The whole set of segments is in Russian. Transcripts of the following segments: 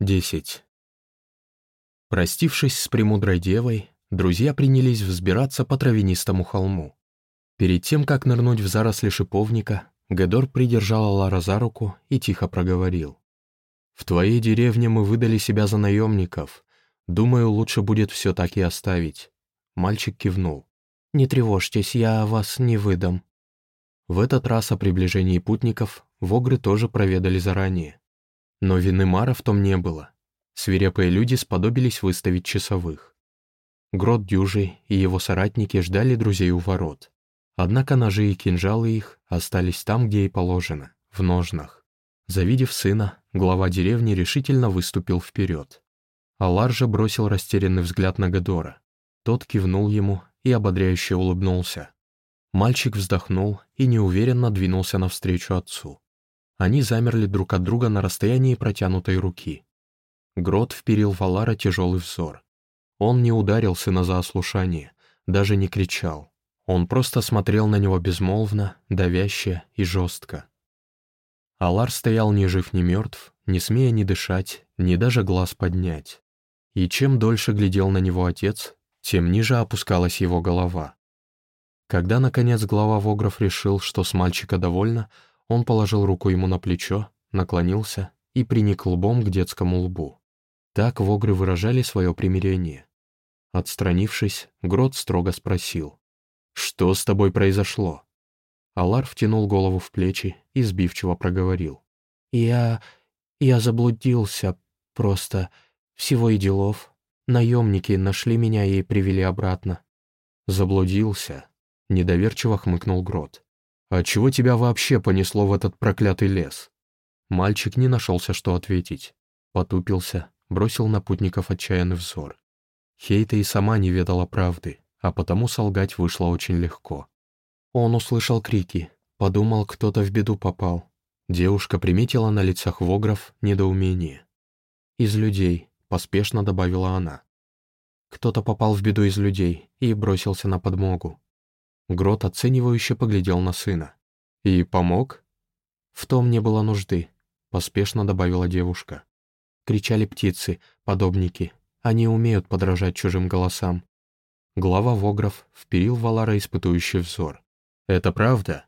10. Простившись с премудрой девой, друзья принялись взбираться по травянистому холму. Перед тем, как нырнуть в заросли шиповника, Гедор придержал Лара за руку и тихо проговорил. «В твоей деревне мы выдали себя за наемников. Думаю, лучше будет все так и оставить». Мальчик кивнул. «Не тревожьтесь, я вас не выдам». В этот раз о приближении путников вогры тоже проведали заранее. Но вины Мара в том не было. Свирепые люди сподобились выставить часовых. Грот Дюжий и его соратники ждали друзей у ворот. Однако ножи и кинжалы их остались там, где и положено, в ножнах. Завидев сына, глава деревни решительно выступил вперед. Алар же бросил растерянный взгляд на Гадора. Тот кивнул ему и ободряюще улыбнулся. Мальчик вздохнул и неуверенно двинулся навстречу отцу. Они замерли друг от друга на расстоянии протянутой руки. Грот вперил в Алара тяжелый взор. Он не ударил сына за ослушание, даже не кричал. Он просто смотрел на него безмолвно, давяще и жестко. Алар стоял ни жив, ни мертв, не смея ни дышать, ни даже глаз поднять. И чем дольше глядел на него отец, тем ниже опускалась его голова. Когда, наконец, глава Вогров решил, что с мальчика довольно, он положил руку ему на плечо, наклонился и приник лбом к детскому лбу. Так вогры выражали свое примирение. Отстранившись, Грот строго спросил. «Что с тобой произошло?» Алар втянул голову в плечи и сбивчиво проговорил. «Я... я заблудился, просто. Всего и делов. Наемники нашли меня и привели обратно». «Заблудился?» — недоверчиво хмыкнул Грот. «А чего тебя вообще понесло в этот проклятый лес?» Мальчик не нашелся, что ответить. Потупился, бросил на путников отчаянный взор. Хейта и сама не ведала правды, а потому солгать вышло очень легко. Он услышал крики, подумал, кто-то в беду попал. Девушка приметила на лицах вогров недоумение. «Из людей», — поспешно добавила она. Кто-то попал в беду из людей и бросился на подмогу. Грот оценивающе поглядел на сына. «И помог?» «В том не было нужды», — поспешно добавила девушка. Кричали птицы, подобники. Они умеют подражать чужим голосам. Глава Вогров вперил Валара испытующий взор. «Это правда?»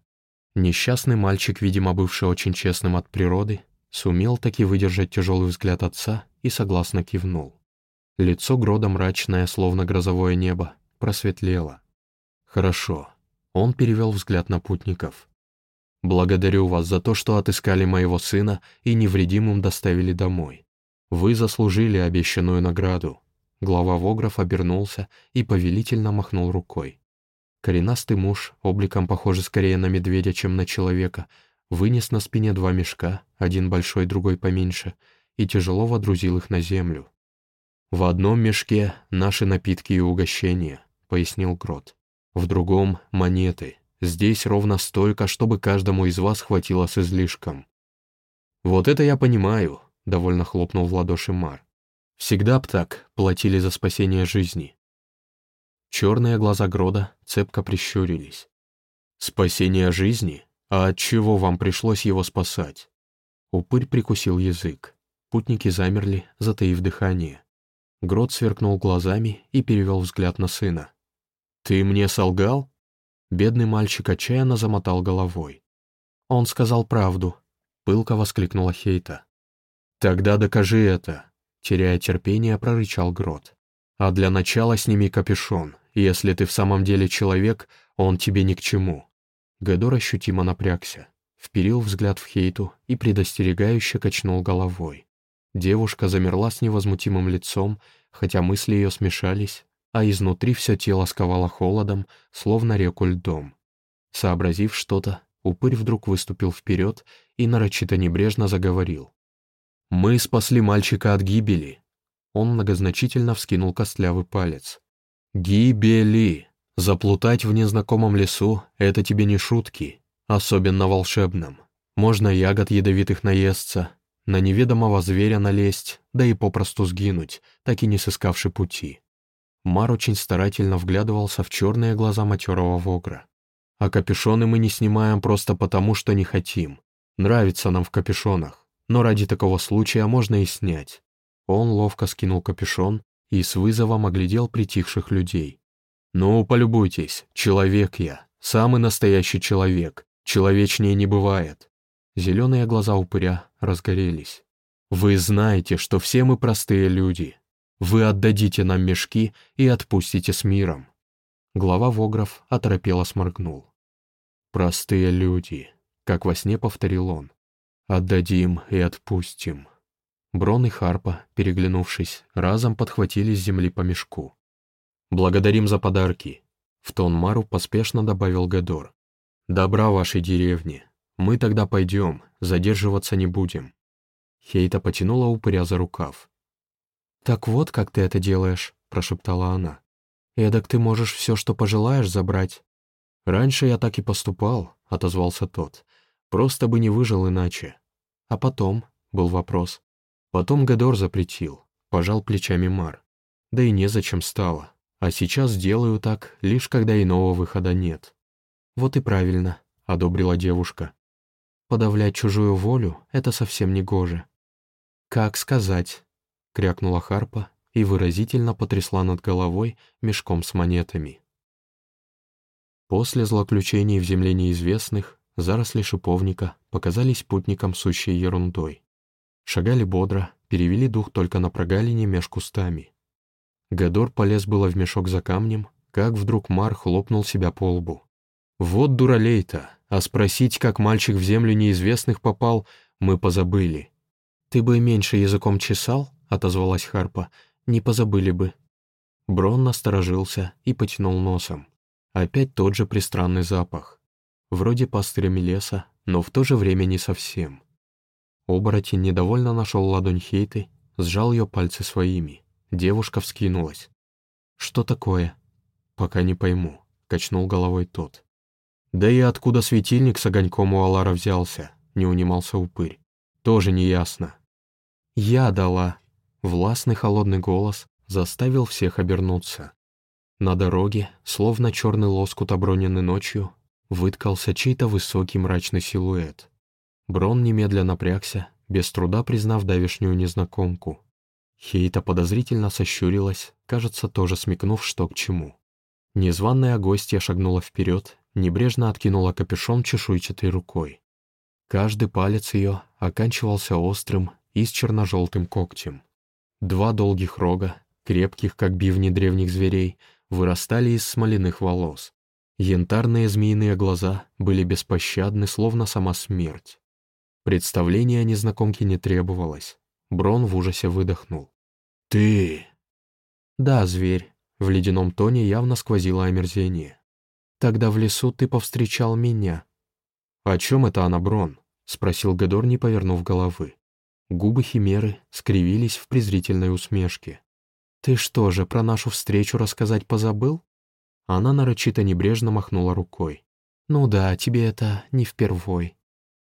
Несчастный мальчик, видимо, бывший очень честным от природы, сумел таки выдержать тяжелый взгляд отца и согласно кивнул. Лицо Грода мрачное, словно грозовое небо, просветлело. «Хорошо». Он перевел взгляд на путников. «Благодарю вас за то, что отыскали моего сына и невредимым доставили домой. Вы заслужили обещанную награду». Глава Вогров обернулся и повелительно махнул рукой. Коренастый муж, обликом похожий скорее на медведя, чем на человека, вынес на спине два мешка, один большой, другой поменьше, и тяжело водрузил их на землю. «В одном мешке наши напитки и угощения», — пояснил Грот в другом — монеты. Здесь ровно столько, чтобы каждому из вас хватило с излишком. «Вот это я понимаю», — довольно хлопнул в ладоши Мар. «Всегда б так платили за спасение жизни». Черные глаза Грода цепко прищурились. «Спасение жизни? А от чего вам пришлось его спасать?» Упырь прикусил язык. Путники замерли, затаив дыхание. Грод сверкнул глазами и перевел взгляд на сына. «Ты мне солгал?» Бедный мальчик отчаянно замотал головой. «Он сказал правду», — пылко воскликнула Хейта. «Тогда докажи это», — теряя терпение, прорычал Грот. «А для начала сними капюшон. Если ты в самом деле человек, он тебе ни к чему». Гедор ощутимо напрягся, вперил взгляд в Хейту и предостерегающе качнул головой. Девушка замерла с невозмутимым лицом, хотя мысли ее смешались, а изнутри все тело сковало холодом, словно реку льдом. Сообразив что-то, упырь вдруг выступил вперед и нарочито небрежно заговорил. «Мы спасли мальчика от гибели!» Он многозначительно вскинул костлявый палец. «Гибели! Заплутать в незнакомом лесу — это тебе не шутки, особенно волшебном. Можно ягод ядовитых наесться, на неведомого зверя налезть, да и попросту сгинуть, так и не сыскавши пути. Мар очень старательно вглядывался в черные глаза матерого вогра. «А капюшоны мы не снимаем просто потому, что не хотим. Нравится нам в капюшонах, но ради такого случая можно и снять. Он ловко скинул капюшон и с вызовом оглядел притихших людей. «Ну, полюбуйтесь, человек я, самый настоящий человек, человечнее не бывает». Зеленые глаза упыря разгорелись. «Вы знаете, что все мы простые люди. Вы отдадите нам мешки и отпустите с миром». Глава Вогров оторопело сморгнул. «Простые люди», — как во сне повторил он. «Отдадим и отпустим». Брон и Харпа, переглянувшись, разом подхватили с земли по мешку. «Благодарим за подарки», — в тон Мару поспешно добавил Гадор. «Добра вашей деревне. Мы тогда пойдем, задерживаться не будем». Хейта потянула упыря за рукав. «Так вот, как ты это делаешь», — прошептала она. «Эдак ты можешь все, что пожелаешь, забрать». «Раньше я так и поступал», — отозвался тот. «Просто бы не выжил иначе». «А потом?» — был вопрос. Потом Гадор запретил, пожал плечами Мар. Да и незачем стало. А сейчас делаю так, лишь когда иного выхода нет. «Вот и правильно», — одобрила девушка. «Подавлять чужую волю — это совсем не гоже». «Как сказать?» — крякнула Харпа и выразительно потрясла над головой мешком с монетами. После злоключений в земле неизвестных заросли шиповника показались путникам сущей ерундой. Шагали бодро, перевели дух только на прогалине меж кустами. Гадор полез было в мешок за камнем, как вдруг Мар хлопнул себя по лбу. «Вот дуралей-то, а спросить, как мальчик в землю неизвестных попал, мы позабыли». «Ты бы меньше языком чесал?» — отозвалась Харпа. «Не позабыли бы». Брон насторожился и потянул носом. Опять тот же пристранный запах. Вроде пастырями леса, но в то же время не совсем. Оборотень недовольно нашел ладонь Хейты, сжал ее пальцы своими. Девушка вскинулась. «Что такое?» «Пока не пойму», — качнул головой тот. «Да и откуда светильник с огоньком у Алара взялся?» — не унимался упырь. «Тоже неясно». «Я дала». Властный холодный голос заставил всех обернуться. На дороге, словно черный лоскут, оброненный ночью, выткался чей-то высокий мрачный силуэт. Брон немедленно напрягся, без труда признав давешнюю незнакомку. Хейта подозрительно сощурилась, кажется, тоже смекнув, что к чему. Незваная гостья шагнула вперед, небрежно откинула капюшон чешуйчатой рукой. Каждый палец ее оканчивался острым и с черно-желтым когтем. Два долгих рога, крепких, как бивни древних зверей, вырастали из смоляных волос. Янтарные змеиные глаза были беспощадны, словно сама смерть. Представления о незнакомке не требовалось. Брон в ужасе выдохнул. «Ты...» «Да, зверь», — в ледяном тоне явно сквозило омерзение. «Тогда в лесу ты повстречал меня». «О чем это она, Брон?» — спросил Гедор, не повернув головы. Губы Химеры скривились в презрительной усмешке. «Ты что же, про нашу встречу рассказать позабыл?» Она нарочито небрежно махнула рукой. «Ну да, тебе это не впервой».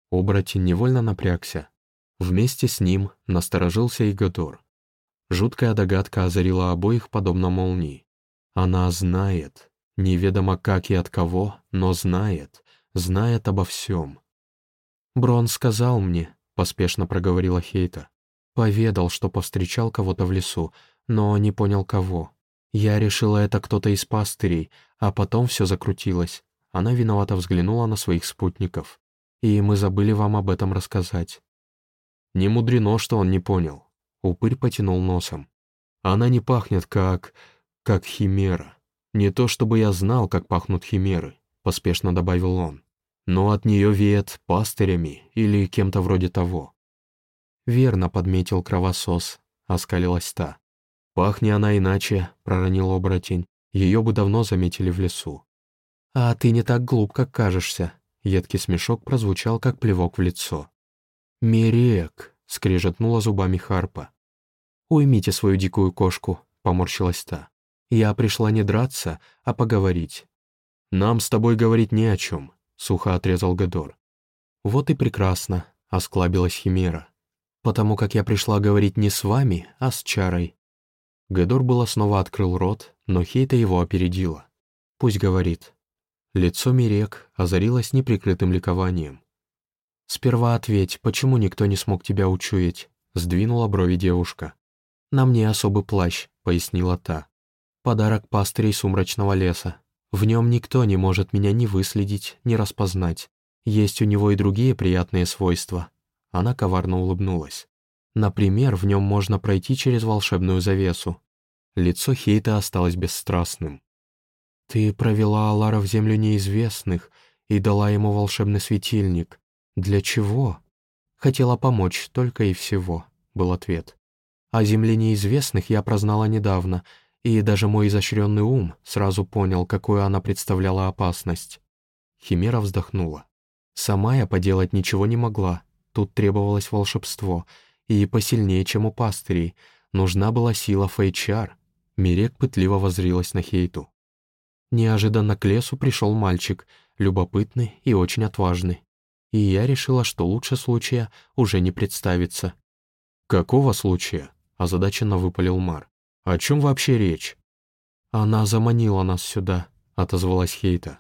Оборотень невольно напрягся. Вместе с ним насторожился и Гадор. Жуткая догадка озарила обоих подобно молнии. Она знает, неведомо как и от кого, но знает, знает обо всем. «Брон сказал мне», — поспешно проговорила Хейта. «Поведал, что повстречал кого-то в лесу, но не понял кого. Я решила, это кто-то из пастырей, а потом все закрутилось». Она виновато взглянула на своих спутников и мы забыли вам об этом рассказать». Не мудрено, что он не понял. Упырь потянул носом. Она не пахнет как... как химера. Не то чтобы я знал, как пахнут химеры, поспешно добавил он. Но от нее веет пастырями или кем-то вроде того. Верно подметил кровосос, оскалилась та. Пахни она иначе, проронил оборотень, ее бы давно заметили в лесу. А ты не так глуп, как кажешься, Едкий смешок прозвучал, как плевок в лицо. «Мерек!» — скрежетнула зубами Харпа. «Уймите свою дикую кошку», — поморщилась та. «Я пришла не драться, а поговорить». «Нам с тобой говорить не о чем», — сухо отрезал Гедор. «Вот и прекрасно», — осклабилась Химера. «Потому как я пришла говорить не с вами, а с Чарой». Гедор было снова открыл рот, но Хейта его опередила. «Пусть говорит». Лицо Мирек озарилось неприкрытым ликованием. «Сперва ответь, почему никто не смог тебя учуять?» — сдвинула брови девушка. «На мне особый плащ», — пояснила та. «Подарок пастырей сумрачного леса. В нем никто не может меня ни выследить, ни распознать. Есть у него и другие приятные свойства». Она коварно улыбнулась. «Например, в нем можно пройти через волшебную завесу». Лицо Хейта осталось бесстрастным. «Ты провела Алара в землю неизвестных и дала ему волшебный светильник. Для чего?» «Хотела помочь, только и всего», — был ответ. «О земле неизвестных я прознала недавно, и даже мой изощренный ум сразу понял, какую она представляла опасность. Химера вздохнула. Сама я поделать ничего не могла, тут требовалось волшебство, и посильнее, чем у пастырей, нужна была сила Фейчар. Мирек пытливо возрилась на Хейту. Неожиданно к лесу пришел мальчик, любопытный и очень отважный. И я решила, что лучше случая уже не представится. «Какого случая?» — озадаченно выпалил Мар. «О чем вообще речь?» «Она заманила нас сюда», — отозвалась Хейта.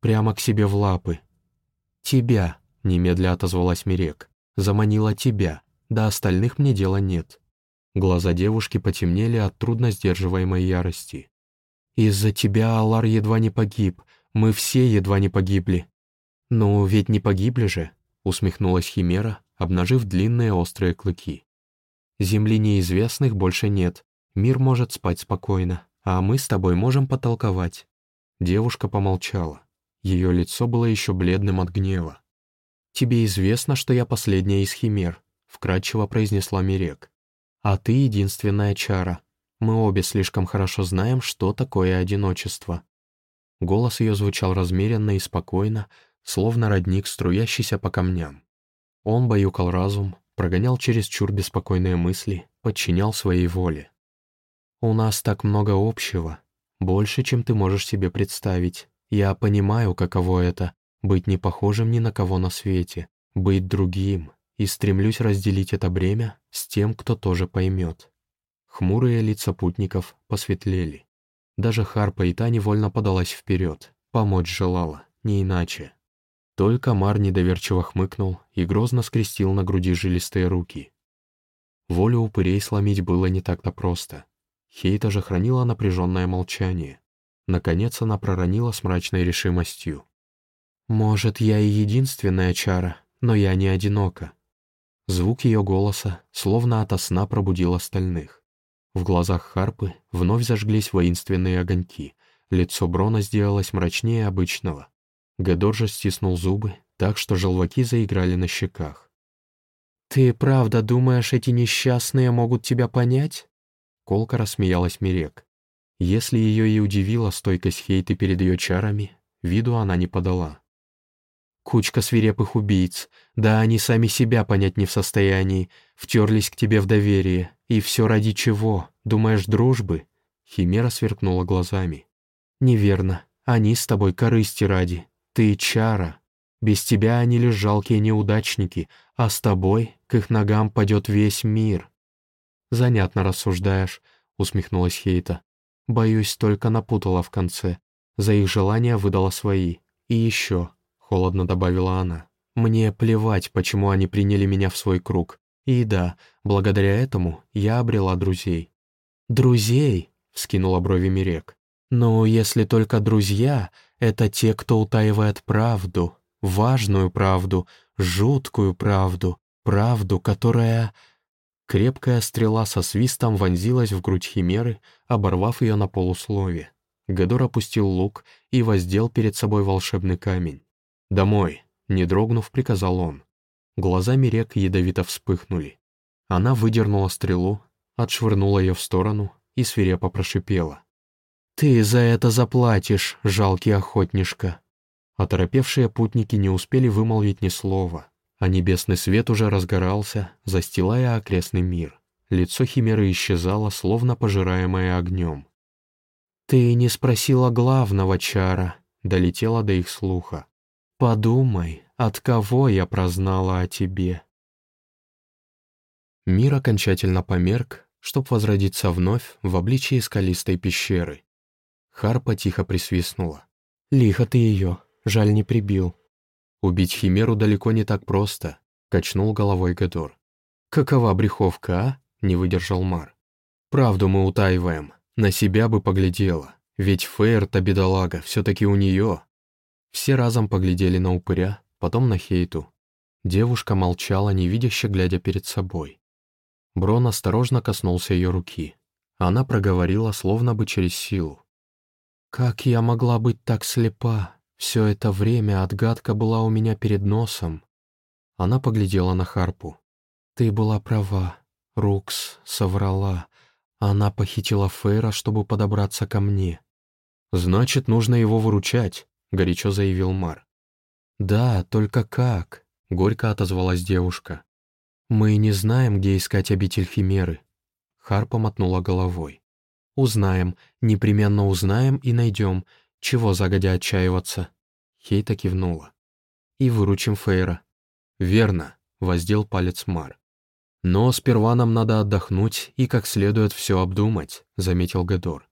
«Прямо к себе в лапы». «Тебя», — немедля отозвалась Мирек. «Заманила тебя. До остальных мне дела нет». Глаза девушки потемнели от трудно сдерживаемой ярости. «Из-за тебя Алар едва не погиб. Мы все едва не погибли». «Ну, ведь не погибли же», — усмехнулась Химера, обнажив длинные острые клыки. «Земли неизвестных больше нет, Мир может спать спокойно, а мы с тобой можем потолковать». Девушка помолчала. Ее лицо было еще бледным от гнева. «Тебе известно, что я последняя из химер», — вкратчиво произнесла Мирек. «А ты единственная чара. Мы обе слишком хорошо знаем, что такое одиночество». Голос ее звучал размеренно и спокойно, словно родник, струящийся по камням. Он баюкал разум, прогонял через чур беспокойные мысли, подчинял своей воле. У нас так много общего, больше, чем ты можешь себе представить. Я понимаю, каково это — быть не похожим ни на кого на свете, быть другим, и стремлюсь разделить это бремя с тем, кто тоже поймет. Хмурые лица путников посветлели. Даже Харпа и та невольно подалась вперед, помочь желала, не иначе. Только Мар недоверчиво хмыкнул и грозно скрестил на груди жилистые руки. Волю упырей сломить было не так-то просто. Хейта же хранила напряженное молчание. Наконец она проронила с мрачной решимостью. «Может, я и единственная чара, но я не одинока». Звук ее голоса словно ото сна пробудил остальных. В глазах Харпы вновь зажглись воинственные огоньки, лицо Брона сделалось мрачнее обычного. Гедор же стиснул зубы, так что желваки заиграли на щеках. «Ты правда думаешь, эти несчастные могут тебя понять?» Колка рассмеялась Мирек. Если ее и удивила стойкость Хейты перед ее чарами, виду она не подала. «Кучка свирепых убийц, да они сами себя понять не в состоянии, втерлись к тебе в доверие, и все ради чего, думаешь, дружбы?» Химера сверкнула глазами. «Неверно, они с тобой корысти ради, ты чара. Без тебя они лишь жалкие неудачники, а с тобой к их ногам падет весь мир». «Занятно рассуждаешь», — усмехнулась Хейта. «Боюсь, только напутала в конце. За их желания выдала свои. И еще», — холодно добавила она, «мне плевать, почему они приняли меня в свой круг. И да, благодаря этому я обрела друзей». «Друзей?» — вскинула брови Мирек. «Ну, если только друзья — это те, кто утаивает правду, важную правду, жуткую правду, правду, которая...» Крепкая стрела со свистом вонзилась в грудь Химеры, оборвав ее на полуслове. Гедор опустил лук и воздел перед собой волшебный камень. «Домой!» — не дрогнув, приказал он. Глаза Мирек ядовито вспыхнули. Она выдернула стрелу, отшвырнула ее в сторону и свирепо прошипела. «Ты за это заплатишь, жалкий охотнишка!» Оторопевшие путники не успели вымолвить ни слова а небесный свет уже разгорался, застилая окрестный мир. Лицо Химеры исчезало, словно пожираемое огнем. «Ты не спросила главного, Чара», — долетела до их слуха. «Подумай, от кого я прознала о тебе?» Мир окончательно померк, чтоб возродиться вновь в обличии скалистой пещеры. Харпа тихо присвистнула. «Лихо ты ее, жаль не прибил. Убить Химеру далеко не так просто, качнул головой Гедор. Какова бреховка, а? Не выдержал Мар. Вправду мы утаиваем. На себя бы поглядела. Ведь Фейр-то бедолага, все-таки у нее. Все разом поглядели на упыря, потом на Хейту. Девушка молчала, невидяще глядя перед собой. Брон осторожно коснулся ее руки. Она проговорила, словно бы через силу. «Как я могла быть так слепа? Все это время отгадка была у меня перед носом». Она поглядела на Харпу. «Ты была права. Рукс соврала. Она похитила Фейра, чтобы подобраться ко мне». «Значит, нужно его выручать», — горячо заявил Мар. «Да, только как?» — горько отозвалась девушка. «Мы не знаем, где искать обитель Химеры». Харпа мотнула головой. «Узнаем, непременно узнаем и найдем. Чего загодя отчаиваться?» Хейта кивнула. «И выручим Фейра». «Верно», — воздел палец Мар. «Но сперва нам надо отдохнуть и как следует все обдумать», — заметил Гедор.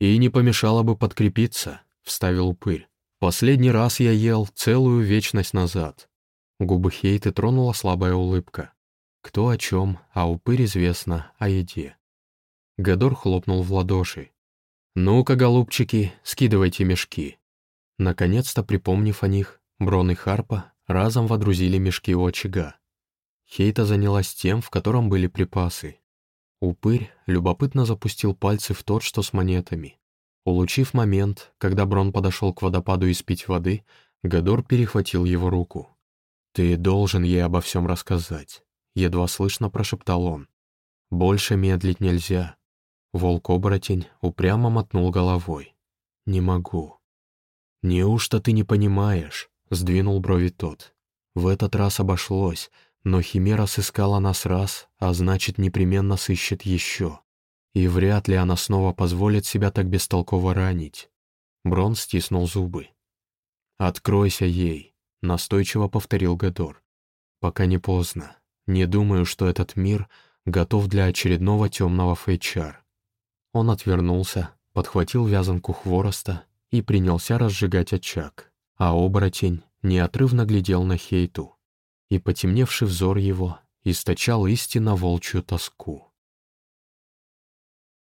«И не помешало бы подкрепиться», — вставил упырь. «Последний раз я ел целую вечность назад». Губы Хейты тронула слабая улыбка. Кто о чем, а упырь известно о еде. Гадор хлопнул в ладоши. «Ну-ка, голубчики, скидывайте мешки». Наконец-то, припомнив о них, Брон и Харпа разом водрузили мешки у очага. Хейта занялась тем, в котором были припасы. Упырь любопытно запустил пальцы в тот, что с монетами. Улучив момент, когда Брон подошел к водопаду испить воды, Гадор перехватил его руку. «Ты должен ей обо всем рассказать», — едва слышно прошептал он. «Больше медлить нельзя». Волк-оборотень упрямо мотнул головой. «Не могу». «Неужто ты не понимаешь?» — сдвинул брови тот. «В этот раз обошлось, но Химера сыскала нас раз, а значит, непременно сыщет еще. И вряд ли она снова позволит себя так бестолково ранить». Брон стиснул зубы. «Откройся ей», — настойчиво повторил Гадор. «Пока не поздно. Не думаю, что этот мир готов для очередного темного фейчар». Он отвернулся, подхватил вязанку хвороста и принялся разжигать очаг, а оборотень неотрывно глядел на Хейту, и потемневший взор его источал истинно волчью тоску.